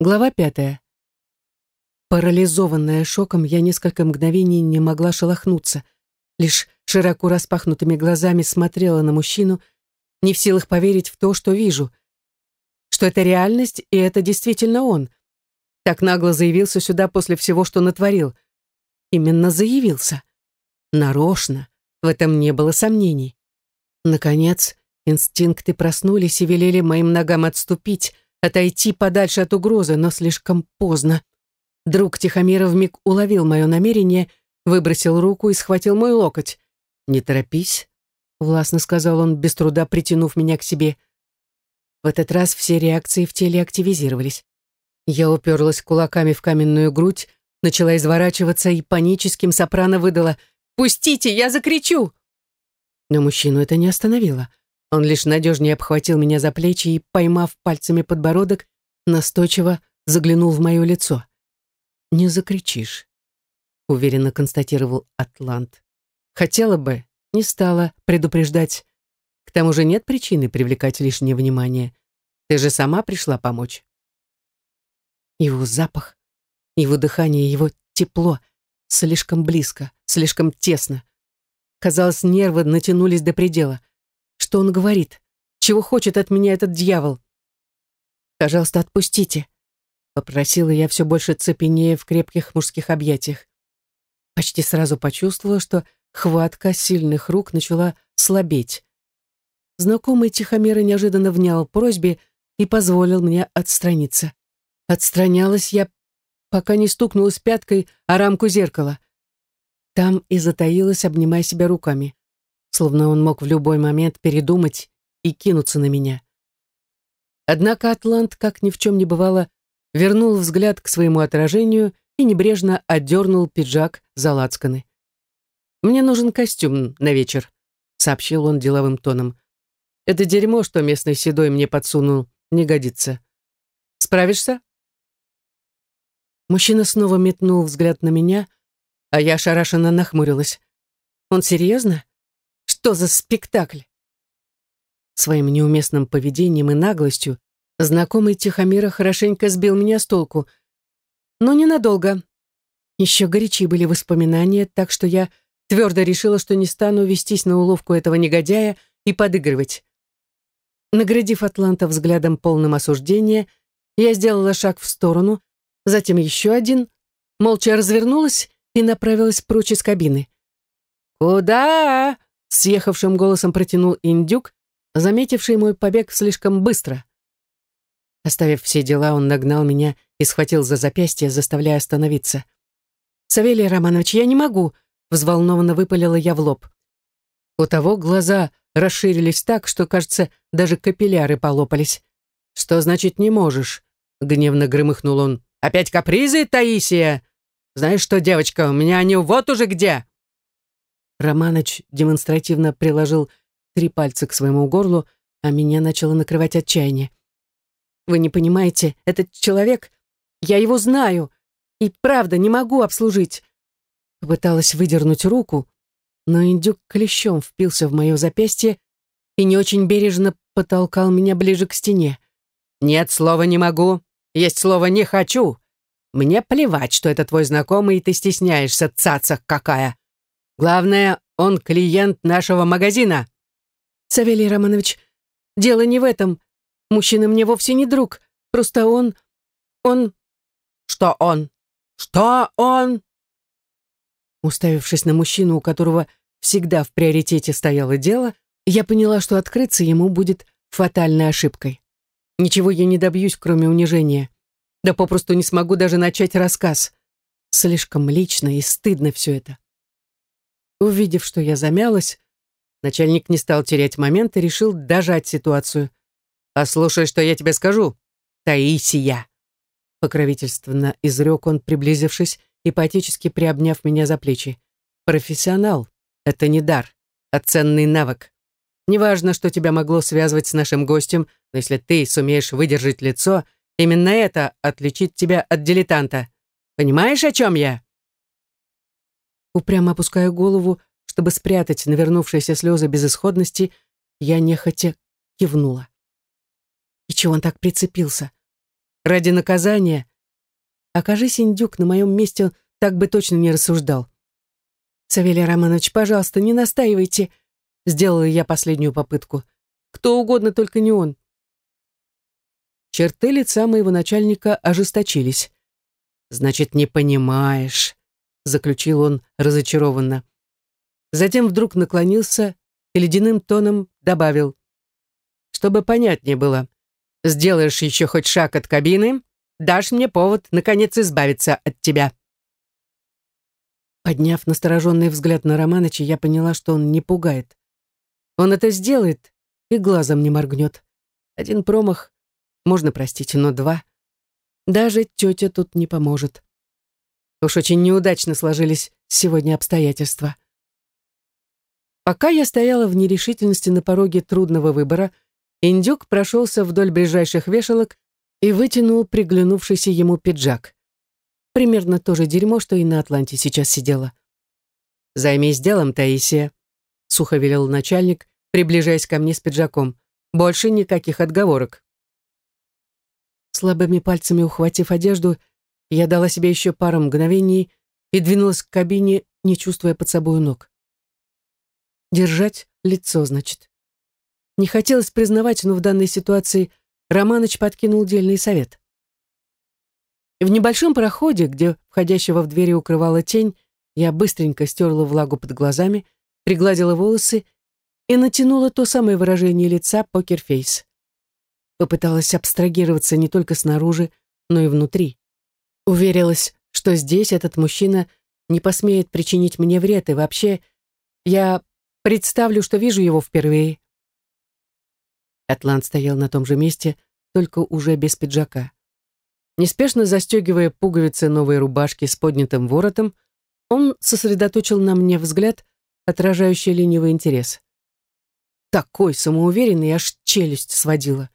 Глава пятая. Парализованная шоком, я несколько мгновений не могла шелохнуться. Лишь широко распахнутыми глазами смотрела на мужчину, не в силах поверить в то, что вижу. Что это реальность, и это действительно он. Так нагло заявился сюда после всего, что натворил. Именно заявился. Нарочно. В этом не было сомнений. Наконец, инстинкты проснулись и велели моим ногам отступить, отойти подальше от угрозы, но слишком поздно. Друг Тихомира вмиг уловил мое намерение, выбросил руку и схватил мой локоть. «Не торопись», — властно сказал он, без труда притянув меня к себе. В этот раз все реакции в теле активизировались. Я уперлась кулаками в каменную грудь, начала изворачиваться и паническим сопрано выдала «Пустите, я закричу!» Но мужчину это не остановило. Он лишь надежнее обхватил меня за плечи и, поймав пальцами подбородок, настойчиво заглянул в мое лицо. «Не закричишь», — уверенно констатировал Атлант. «Хотела бы, не стала предупреждать. К тому же нет причины привлекать лишнее внимание. Ты же сама пришла помочь». Его запах, его дыхание, его тепло слишком близко, слишком тесно. Казалось, нервы натянулись до предела. Что он говорит? Чего хочет от меня этот дьявол? «Пожалуйста, отпустите», — попросила я все больше цепенея в крепких мужских объятиях. Почти сразу почувствовала, что хватка сильных рук начала слабеть. Знакомый Тихомира неожиданно внял просьбе и позволил мне отстраниться. Отстранялась я, пока не стукнулась пяткой о рамку зеркала. Там и затаилась, обнимая себя руками, словно он мог в любой момент передумать и кинуться на меня. Однако Атлант, как ни в чем не бывало, вернул взгляд к своему отражению и небрежно отдернул пиджак за лацканы. «Мне нужен костюм на вечер», — сообщил он деловым тоном. «Это дерьмо, что местный седой мне подсунул, не годится. Справишься?» Мужчина снова метнул взгляд на меня, а я ошарашенно нахмурилась. «Он серьезно? Что за спектакль?» Своим неуместным поведением и наглостью знакомый Тихомира хорошенько сбил меня с толку. Но ненадолго. Еще горячи были воспоминания, так что я твердо решила, что не стану вестись на уловку этого негодяя и подыгрывать. Наградив Атланта взглядом полным осуждения, я сделала шаг в сторону, затем еще один, молча развернулась и направилась прочь из кабины. «Куда?» — съехавшим голосом протянул индюк, заметивший мой побег слишком быстро. Оставив все дела, он нагнал меня и схватил за запястье, заставляя остановиться. «Савелий Романович, я не могу!» — взволнованно выпалила я в лоб. У того глаза расширились так, что, кажется, даже капилляры полопались. «Что значит не можешь?» — гневно громыхнул он. «Опять капризы, Таисия? Знаешь что, девочка, у меня они вот уже где!» Романыч демонстративно приложил три пальца к своему горлу, а меня начало накрывать отчаяние. «Вы не понимаете, этот человек, я его знаю, и правда не могу обслужить!» Попыталась выдернуть руку, но индюк клещом впился в мое запястье и не очень бережно потолкал меня ближе к стене. «Нет, слова не могу, есть слово не хочу!» Мне плевать, что это твой знакомый, и ты стесняешься, цаца какая. Главное, он клиент нашего магазина. Савелий Романович, дело не в этом. Мужчина мне вовсе не друг. Просто он... он... Что он? Что он? Уставившись на мужчину, у которого всегда в приоритете стояло дело, я поняла, что открыться ему будет фатальной ошибкой. Ничего я не добьюсь, кроме унижения. Да попросту не смогу даже начать рассказ. Слишком лично и стыдно все это. Увидев, что я замялась, начальник не стал терять момент и решил дожать ситуацию. «Послушай, что я тебе скажу, Таисия!» Покровительственно изрек он, приблизившись и поотечески приобняв меня за плечи. «Профессионал — это не дар, а ценный навык. Неважно, что тебя могло связывать с нашим гостем, но если ты сумеешь выдержать лицо — Именно это отличит тебя от дилетанта. Понимаешь, о чем я?» Упрямо опуская голову, чтобы спрятать навернувшиеся слезы безысходности, я нехотя кивнула. И чего он так прицепился? ради наказания. Окажись индюк на моем месте, так бы точно не рассуждал. «Савелий Романович, пожалуйста, не настаивайте», — сделала я последнюю попытку. «Кто угодно, только не он». Черты лица моего начальника ожесточились. «Значит, не понимаешь», — заключил он разочарованно. Затем вдруг наклонился и ледяным тоном добавил. «Чтобы понятнее было, сделаешь еще хоть шаг от кабины, дашь мне повод, наконец, избавиться от тебя». Подняв настороженный взгляд на Романыча, я поняла, что он не пугает. Он это сделает и глазом не моргнет. Один промах можно простить, но два. Даже тетя тут не поможет. Уж очень неудачно сложились сегодня обстоятельства. Пока я стояла в нерешительности на пороге трудного выбора, индюк прошелся вдоль ближайших вешалок и вытянул приглянувшийся ему пиджак. Примерно то же дерьмо, что и на Атланте сейчас сидела. «Займись делом, Таисия», — сухо велел начальник, приближаясь ко мне с пиджаком. «Больше никаких отговорок». Слабыми пальцами ухватив одежду, я дала себе еще пару мгновений и двинулась к кабине, не чувствуя под собой ног. Держать лицо, значит. Не хотелось признавать, но в данной ситуации Романыч подкинул дельный совет. В небольшом проходе, где входящего в двери укрывала тень, я быстренько стерла влагу под глазами, пригладила волосы и натянула то самое выражение лица покерфейс. Попыталась абстрагироваться не только снаружи, но и внутри. Уверилась, что здесь этот мужчина не посмеет причинить мне вред, и вообще я Представлю, что вижу его впервые. Атлант стоял на том же месте, только уже без пиджака. Неспешно застегивая пуговицы новой рубашки с поднятым воротом, он сосредоточил на мне взгляд, отражающий ленивый интерес. Такой самоуверенный, аж челюсть сводила.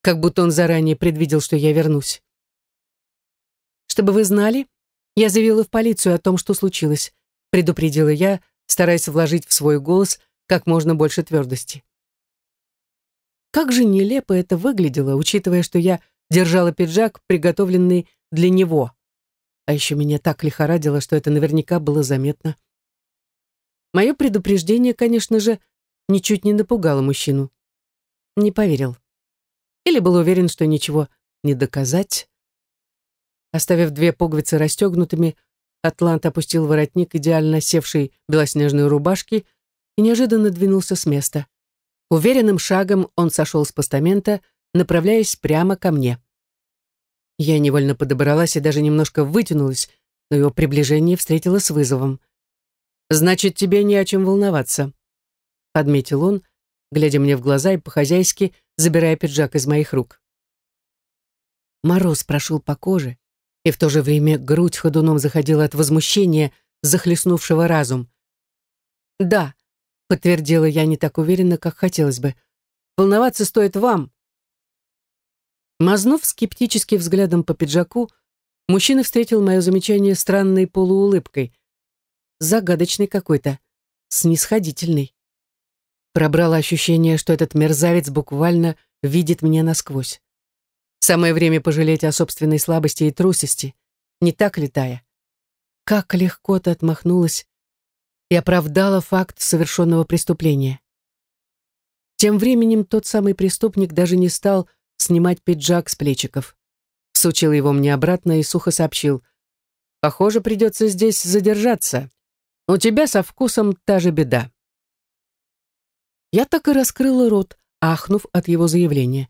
Как будто он заранее предвидел, что я вернусь. «Чтобы вы знали, я заявила в полицию о том, что случилось», предупредила я, стараясь вложить в свой голос как можно больше твердости. Как же нелепо это выглядело, учитывая, что я держала пиджак, приготовленный для него. А еще меня так лихорадило, что это наверняка было заметно. Мое предупреждение, конечно же, ничуть не напугало мужчину. Не поверил. Или был уверен, что ничего не доказать. Оставив две пуговицы расстегнутыми, Атлант опустил воротник идеально севшей белоснежной рубашки и неожиданно двинулся с места. Уверенным шагом он сошел с постамента, направляясь прямо ко мне. Я невольно подобралась и даже немножко вытянулась, но его приближение встретило с вызовом. «Значит, тебе не о чем волноваться», — подметил он, глядя мне в глаза и по-хозяйски забирая пиджак из моих рук. Мороз прошел по коже, и в то же время грудь ходуном заходила от возмущения, захлестнувшего разум. «Да», — подтвердила я не так уверенно, как хотелось бы. «Волноваться стоит вам». Мазнув скептически взглядом по пиджаку, мужчина встретил мое замечание странной полуулыбкой. Загадочный какой-то, снисходительный. Пробрало ощущение, что этот мерзавец буквально видит меня насквозь. Самое время пожалеть о собственной слабости и трусости. Не так ли, Тая? Как легко ты отмахнулась и оправдала факт совершенного преступления. Тем временем тот самый преступник даже не стал снимать пиджак с плечиков. Всучил его мне обратно и сухо сообщил. «Похоже, придется здесь задержаться. У тебя со вкусом та же беда». Я так и раскрыла рот, ахнув от его заявления.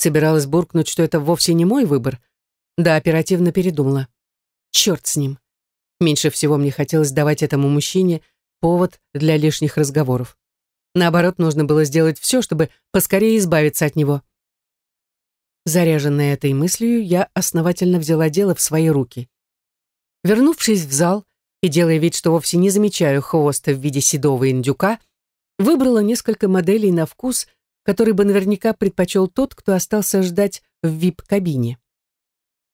Собиралась буркнуть, что это вовсе не мой выбор. Да, оперативно передумала. Черт с ним. Меньше всего мне хотелось давать этому мужчине повод для лишних разговоров. Наоборот, нужно было сделать все, чтобы поскорее избавиться от него. Заряженная этой мыслью, я основательно взяла дело в свои руки. Вернувшись в зал и делая вид, что вовсе не замечаю хвоста в виде седого индюка, выбрала несколько моделей на вкус – который бы наверняка предпочел тот, кто остался ждать в вип-кабине.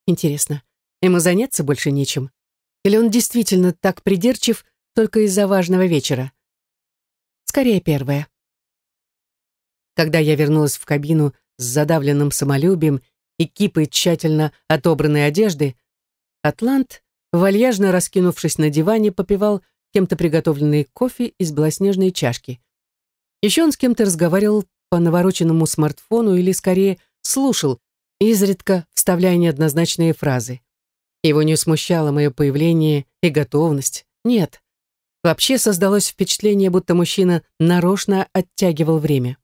Интересно, ему заняться больше нечем? Или он действительно так придирчив только из-за важного вечера? Скорее первое. Когда я вернулась в кабину с задавленным самолюбием и кипы тщательно отобранной одежды, Атлант, вальяжно раскинувшись на диване, попивал кем-то приготовленный кофе из белоснежной чашки. Еще он с кем-то разговаривал по навороченному смартфону или, скорее, слушал, изредка вставляя неоднозначные фразы. Его не смущало мое появление и готовность. Нет. Вообще создалось впечатление, будто мужчина нарочно оттягивал время.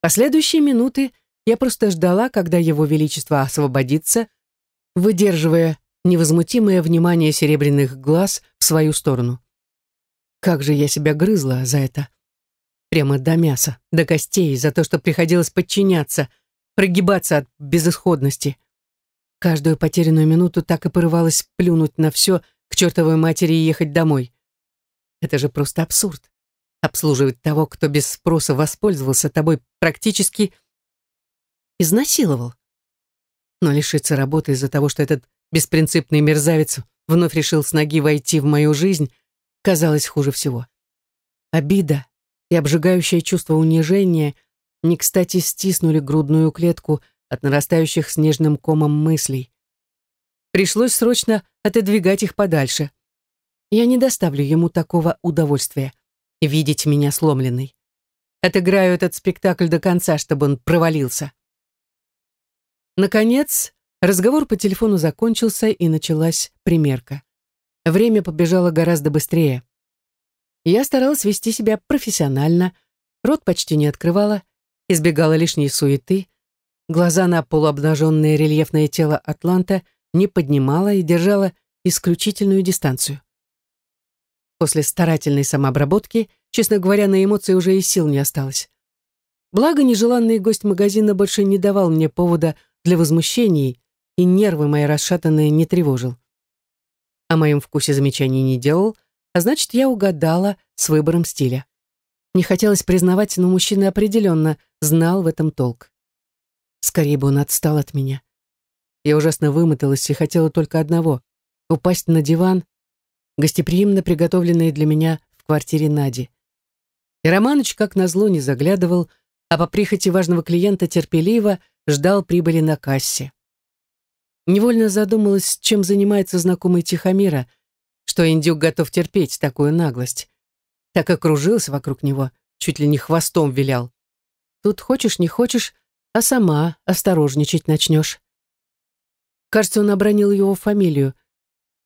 Последующие минуты я просто ждала, когда его величество освободится, выдерживая невозмутимое внимание серебряных глаз в свою сторону. Как же я себя грызла за это. Прямо до мяса, до костей, за то, что приходилось подчиняться, прогибаться от безысходности. Каждую потерянную минуту так и порывалась плюнуть на все, к чертовой матери и ехать домой. Это же просто абсурд. Обслуживать того, кто без спроса воспользовался тобой, практически изнасиловал. Но лишиться работы из-за того, что этот беспринципный мерзавец вновь решил с ноги войти в мою жизнь, казалось хуже всего. Обида и обжигающее чувство унижения не кстати стиснули грудную клетку от нарастающих снежным комом мыслей. Пришлось срочно отодвигать их подальше. Я не доставлю ему такого удовольствия — видеть меня сломленной. Отыграю этот спектакль до конца, чтобы он провалился. Наконец, разговор по телефону закончился, и началась примерка. Время побежало гораздо быстрее. Я старалась вести себя профессионально, рот почти не открывала, избегала лишней суеты, глаза на полуобнаженное рельефное тело Атланта не поднимала и держала исключительную дистанцию. После старательной самообработки, честно говоря, на эмоции уже и сил не осталось. Благо, нежеланный гость магазина больше не давал мне повода для возмущений, и нервы мои расшатанные не тревожил. О моем вкусе замечаний не делал, а значит, я угадала с выбором стиля. Не хотелось признавать, но мужчина определенно знал в этом толк. Скорее бы он отстал от меня. Я ужасно вымоталась и хотела только одного — упасть на диван, гостеприимно приготовленный для меня в квартире Нади. И Романыч, как назло, не заглядывал, а по прихоти важного клиента терпеливо ждал прибыли на кассе. Невольно задумалась, чем занимается знакомый Тихомира, что индюк готов терпеть такую наглость. Так окружился вокруг него, чуть ли не хвостом вилял. Тут хочешь, не хочешь, а сама осторожничать начнешь. Кажется, он обронил его фамилию.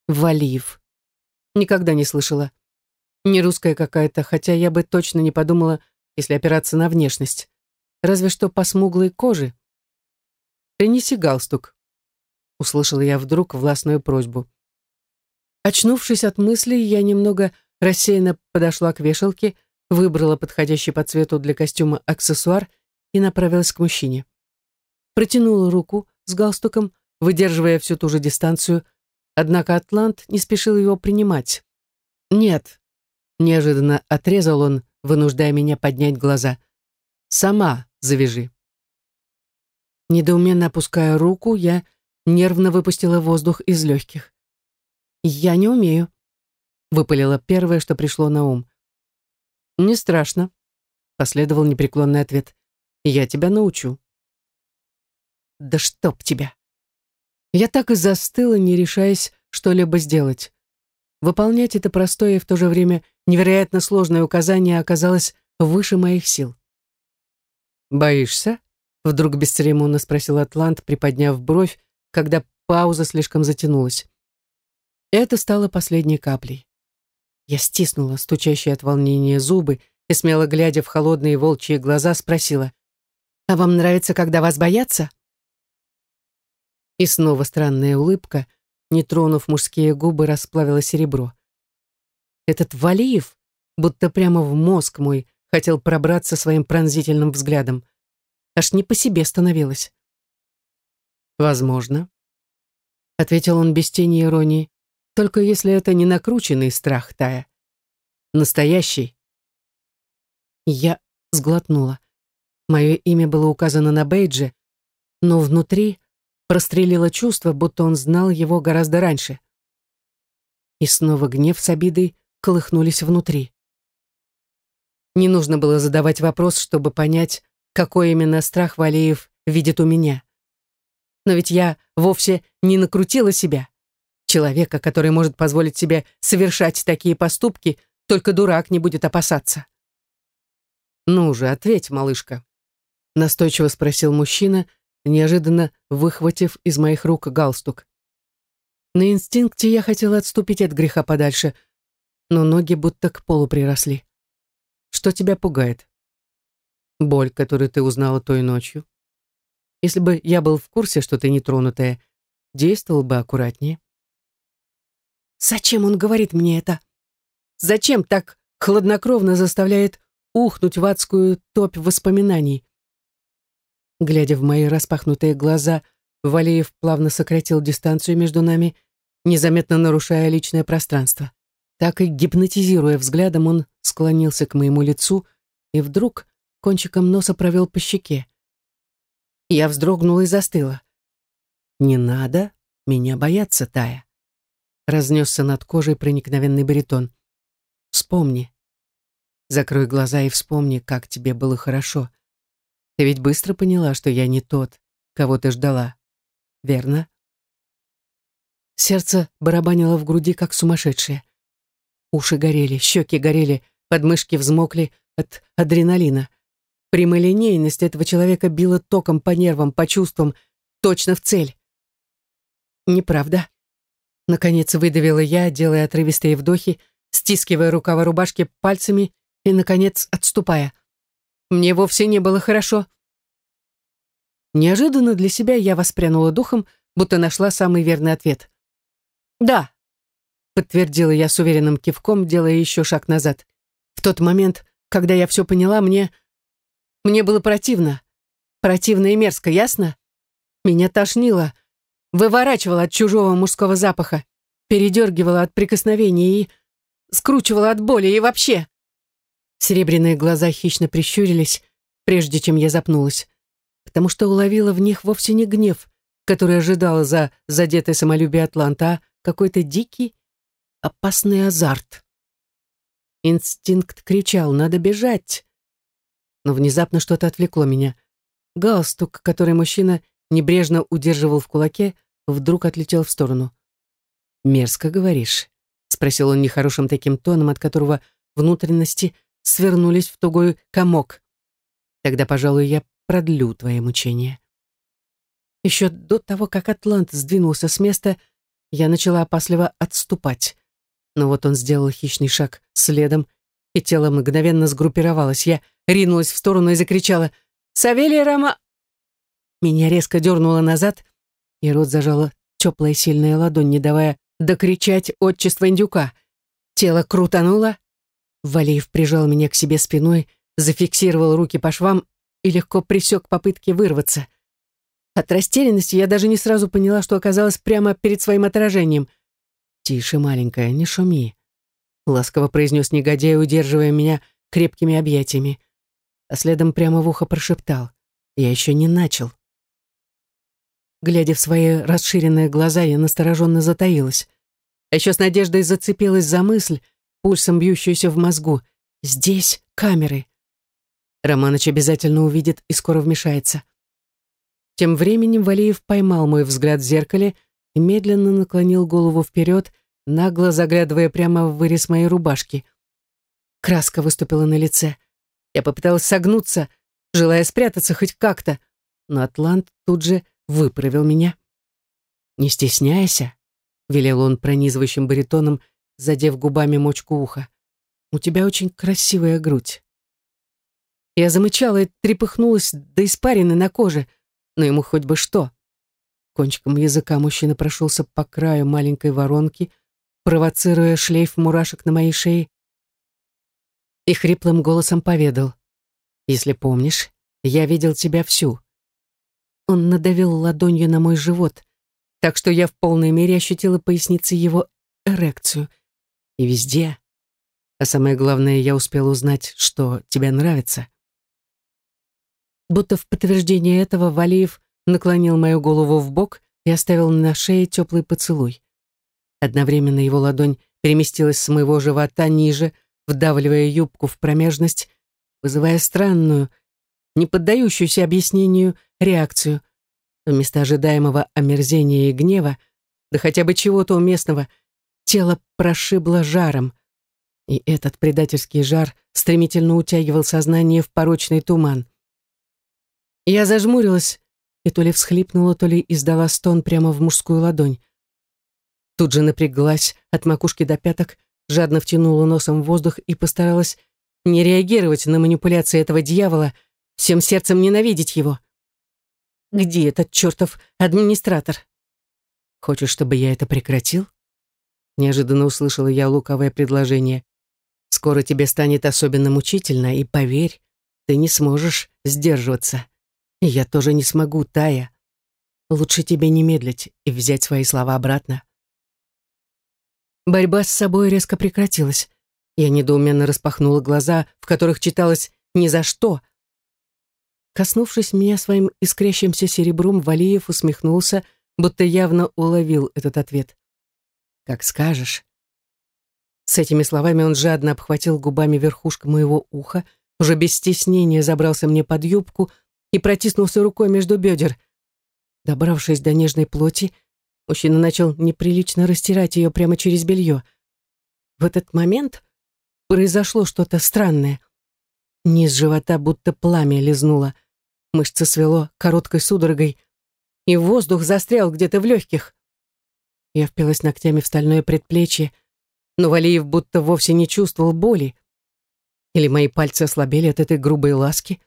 Валиев. Никогда не слышала. Не русская какая-то, хотя я бы точно не подумала, если опираться на внешность. Разве что по смуглой коже. «Принеси галстук», — услышала я вдруг властную просьбу. Очнувшись от мыслей, я немного рассеянно подошла к вешалке, выбрала подходящий по цвету для костюма аксессуар и направилась к мужчине. Протянула руку с галстуком, выдерживая всю ту же дистанцию, однако Атлант не спешил его принимать. «Нет», — неожиданно отрезал он, вынуждая меня поднять глаза. «Сама завяжи». Недоуменно опуская руку, я нервно выпустила воздух из легких. «Я не умею», — выпалила первое, что пришло на ум. «Не страшно», — последовал непреклонный ответ. «Я тебя научу». «Да чтоб тебя!» Я так и застыла, не решаясь что-либо сделать. Выполнять это простое и в то же время невероятно сложное указание оказалось выше моих сил. «Боишься?» Вдруг бесцеремонно спросил Атлант, приподняв бровь, когда пауза слишком затянулась. Это стало последней каплей. Я стиснула стучащие от волнения зубы и, смело глядя в холодные волчьи глаза, спросила, «А вам нравится, когда вас боятся?» И снова странная улыбка, не тронув мужские губы, расплавила серебро. Этот Валиев, будто прямо в мозг мой, хотел пробраться своим пронзительным взглядом. Аж не по себе становилось. «Возможно», — ответил он без тени иронии, «только если это не накрученный страх, Тая. Настоящий». Я сглотнула. Мое имя было указано на бейдже, но внутри прострелило чувство, будто он знал его гораздо раньше. И снова гнев с обидой колыхнулись внутри. Не нужно было задавать вопрос, чтобы понять, какой именно страх Валеев видит у меня. Но ведь я вовсе не накрутила себя. Человека, который может позволить себе совершать такие поступки, только дурак не будет опасаться. «Ну же, ответь, малышка», — настойчиво спросил мужчина, неожиданно выхватив из моих рук галстук. На инстинкте я хотела отступить от греха подальше, но ноги будто к полу приросли. Что тебя пугает? Боль, которую ты узнала той ночью. Если бы я был в курсе, что ты нетронутая, действовал бы аккуратнее. Зачем он говорит мне это? Зачем так хладнокровно заставляет ухнуть в адскую топь воспоминаний? Глядя в мои распахнутые глаза, Валеев плавно сократил дистанцию между нами, незаметно нарушая личное пространство. Так и гипнотизируя взглядом, он склонился к моему лицу и вдруг кончиком носа провел по щеке. Я вздрогнула и застыла. «Не надо меня бояться, Тая», — разнесся над кожей проникновенный баритон. «Вспомни. Закрой глаза и вспомни, как тебе было хорошо. Ты ведь быстро поняла, что я не тот, кого ты ждала верно?» Сердце барабанило в груди, как сумасшедшее. Уши горели, щеки горели, подмышки взмокли от адреналина. Прямолинейность этого человека била током по нервам, по чувствам, точно в цель. «Неправда», — наконец выдавила я, делая отрывистые вдохи, стискивая рукава рубашки пальцами и, наконец, отступая. «Мне вовсе не было хорошо. Неожиданно для себя я воспрянула духом, будто нашла самый верный ответ. «Да», — подтвердила я с уверенным кивком, делая еще шаг назад. В тот момент, когда я все поняла, мне... Мне было противно. Противно и мерзко, ясно? Меня тошнило, выворачивало от чужого мужского запаха, передергивало от прикосновений и скручивало от боли и вообще. Серебряные глаза хищно прищурились, прежде чем я запнулась потому что уловила в них вовсе не гнев, который ожидала за задетое самолюбие Атланта, а какой-то дикий, опасный азарт. Инстинкт кричал «надо бежать!» Но внезапно что-то отвлекло меня. Галстук, который мужчина небрежно удерживал в кулаке, вдруг отлетел в сторону. «Мерзко говоришь», — спросил он нехорошим таким тоном, от которого внутренности свернулись в тугой комок. «Тогда, пожалуй, я продлю твои мучения. Еще до того, как Атлант сдвинулся с места, я начала опасливо отступать. Но вот он сделал хищный шаг следом, и тело мгновенно сгруппировалось. Я ринулась в сторону и закричала «Савелий Рама!» Меня резко дернуло назад, и рот зажала теплая сильная ладонь, не давая докричать отчество индюка. Тело крутануло. Валеев прижал меня к себе спиной, зафиксировал руки по швам и легко пресек попытки вырваться. От растерянности я даже не сразу поняла, что оказалась прямо перед своим отражением. «Тише, маленькая, не шуми», — ласково произнес негодяй, удерживая меня крепкими объятиями. А следом прямо в ухо прошептал. «Я еще не начал». Глядя в свои расширенные глаза, я настороженно затаилась. А еще с надеждой зацепилась за мысль, пульсом бьющуюся в мозгу. «Здесь камеры. Романыч обязательно увидит и скоро вмешается. Тем временем Валеев поймал мой взгляд в зеркале и медленно наклонил голову вперед, нагло заглядывая прямо в вырез моей рубашки. Краска выступила на лице. Я попыталась согнуться, желая спрятаться хоть как-то, но Атлант тут же выправил меня. «Не стесняйся», — велел он пронизывающим баритоном, задев губами мочку уха. «У тебя очень красивая грудь». Я замычала и трепыхнулась до испарины на коже, но ему хоть бы что. Кончиком языка мужчина прошелся по краю маленькой воронки, провоцируя шлейф мурашек на моей шее, и хриплым голосом поведал. «Если помнишь, я видел тебя всю». Он надавил ладонью на мой живот, так что я в полной мере ощутила пояснице его эрекцию. И везде. А самое главное, я успела узнать, что тебе нравится. Будто в подтверждение этого Валиев наклонил мою голову в бок и оставил на шее теплый поцелуй. Одновременно его ладонь переместилась с моего живота ниже, вдавливая юбку в промежность, вызывая странную, не поддающуюся объяснению реакцию. Вместо ожидаемого омерзения и гнева, да хотя бы чего-то уместного, тело прошибло жаром. И этот предательский жар стремительно утягивал сознание в порочный туман. Я зажмурилась и то ли всхлипнула, то ли издала стон прямо в мужскую ладонь. Тут же напряглась от макушки до пяток, жадно втянула носом воздух и постаралась не реагировать на манипуляции этого дьявола, всем сердцем ненавидеть его. Где этот чертов администратор? Хочешь, чтобы я это прекратил? Неожиданно услышала я луковое предложение. Скоро тебе станет особенно мучительно, и поверь, ты не сможешь сдерживаться. И я тоже не смогу, Тая. Лучше тебе не медлить и взять свои слова обратно. Борьба с собой резко прекратилась. Я недоуменно распахнула глаза, в которых читалось «ни за что». Коснувшись меня своим искрящимся серебром, Валиев усмехнулся, будто явно уловил этот ответ. «Как скажешь». С этими словами он жадно обхватил губами верхушку моего уха, уже без стеснения забрался мне под юбку и протиснулся рукой между бедер. Добравшись до нежной плоти, мужчина начал неприлично растирать ее прямо через белье. В этот момент произошло что-то странное. Низ живота будто пламя лизнуло. Мышцы свело короткой судорогой, и воздух застрял где-то в легких. Я впилась ногтями в стальное предплечье, но Валиев будто вовсе не чувствовал боли. Или мои пальцы ослабели от этой грубой ласки.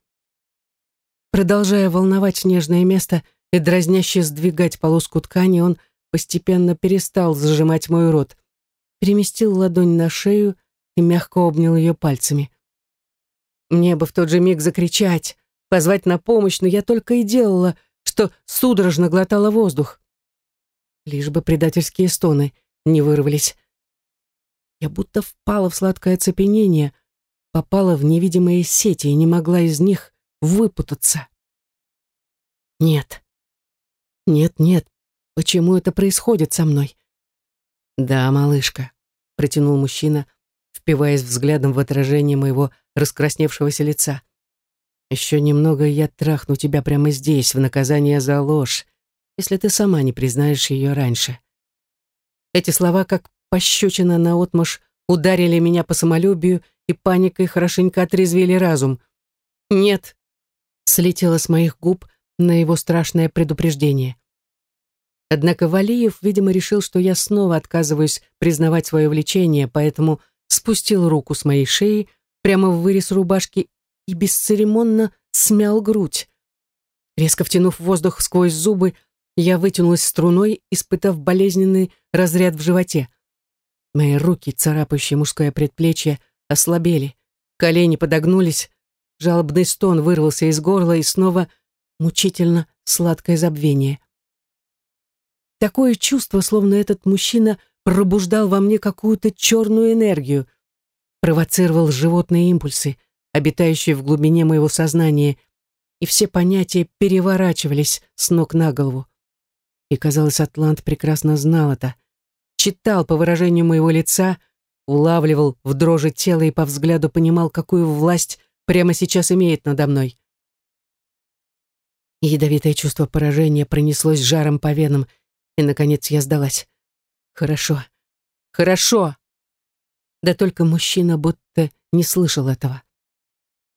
Продолжая волновать нежное место и дразняще сдвигать полоску ткани, он постепенно перестал зажимать мой рот, переместил ладонь на шею и мягко обнял ее пальцами. Мне бы в тот же миг закричать, позвать на помощь, но я только и делала, что судорожно глотала воздух. Лишь бы предательские стоны не вырвались. Я будто впала в сладкое оцепенение, попала в невидимые сети и не могла из них выпутаться. Нет. Нет, нет. Почему это происходит со мной? Да, малышка, протянул мужчина, впиваясь взглядом в отражение моего раскрасневшегося лица. Еще немного, и я трахну тебя прямо здесь, в наказание за ложь, если ты сама не признаешь ее раньше. Эти слова, как пощечина наотмашь, ударили меня по самолюбию и паникой хорошенько отрезвили разум. «Нет!» — слетело с моих губ на его страшное предупреждение. Однако Валиев, видимо, решил, что я снова отказываюсь признавать свое влечение, поэтому спустил руку с моей шеи прямо в вырез рубашки и бесцеремонно смял грудь. Резко втянув воздух сквозь зубы, я вытянулась струной, испытав болезненный разряд в животе. Мои руки, царапающие мужское предплечье, ослабели, колени подогнулись, жалобный стон вырвался из горла и снова мучительно сладкое забвение. Такое чувство, словно этот мужчина пробуждал во мне какую-то черную энергию, провоцировал животные импульсы, обитающие в глубине моего сознания, и все понятия переворачивались с ног на голову. И, казалось, Атлант прекрасно знал это, читал по выражению моего лица, улавливал в дрожи тела и по взгляду понимал, какую власть прямо сейчас имеет надо мной. Ядовитое чувство поражения пронеслось жаром по венам, и, наконец, я сдалась. Хорошо. Хорошо. Да только мужчина будто не слышал этого.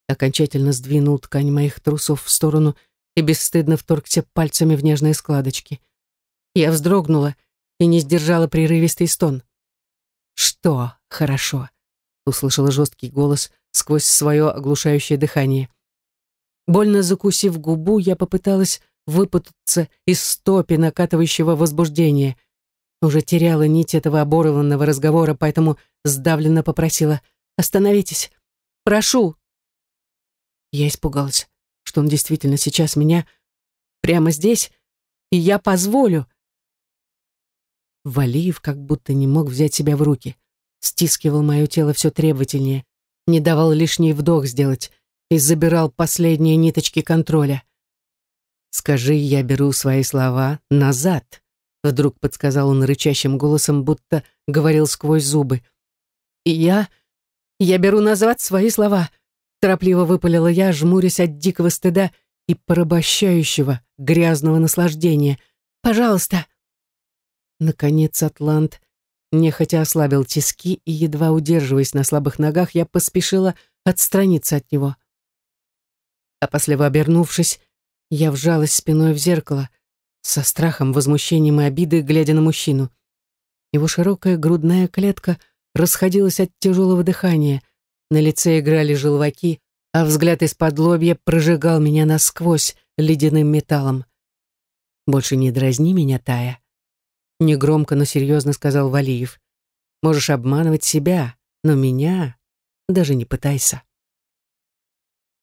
Окончательно сдвинул ткань моих трусов в сторону и бесстыдно вторгся пальцами в нежные складочки. Я вздрогнула и не сдержала прерывистый стон. «Что хорошо?» — услышала жесткий голос сквозь свое оглушающее дыхание. Больно закусив губу, я попыталась выпутаться из стопи накатывающего возбуждения — уже теряла нить этого оборванного разговора, поэтому сдавленно попросила «Остановитесь! Прошу!» Я испугалась, что он действительно сейчас меня прямо здесь, и я позволю. Валиев как будто не мог взять себя в руки, стискивал мое тело все требовательнее, не давал лишний вдох сделать и забирал последние ниточки контроля. «Скажи, я беру свои слова назад», Вдруг подсказал он рычащим голосом, будто говорил сквозь зубы. «И я... я беру назад свои слова», торопливо выпалила я, жмурясь от дикого стыда и порабощающего, грязного наслаждения. «Пожалуйста!» Наконец Атлант нехотя ослабил тиски, и, едва удерживаясь на слабых ногах, я поспешила отстраниться от него. А после обернувшись, я вжалась спиной в зеркало, со страхом, возмущением и обидой, глядя на мужчину. Его широкая грудная клетка расходилась от тяжелого дыхания, на лице играли желваки, а взгляд из-под лобья прожигал меня насквозь ледяным металлом. «Больше не дразни меня, Тая», — негромко, но серьезно сказал Валиев. «Можешь обманывать себя, но меня даже не пытайся».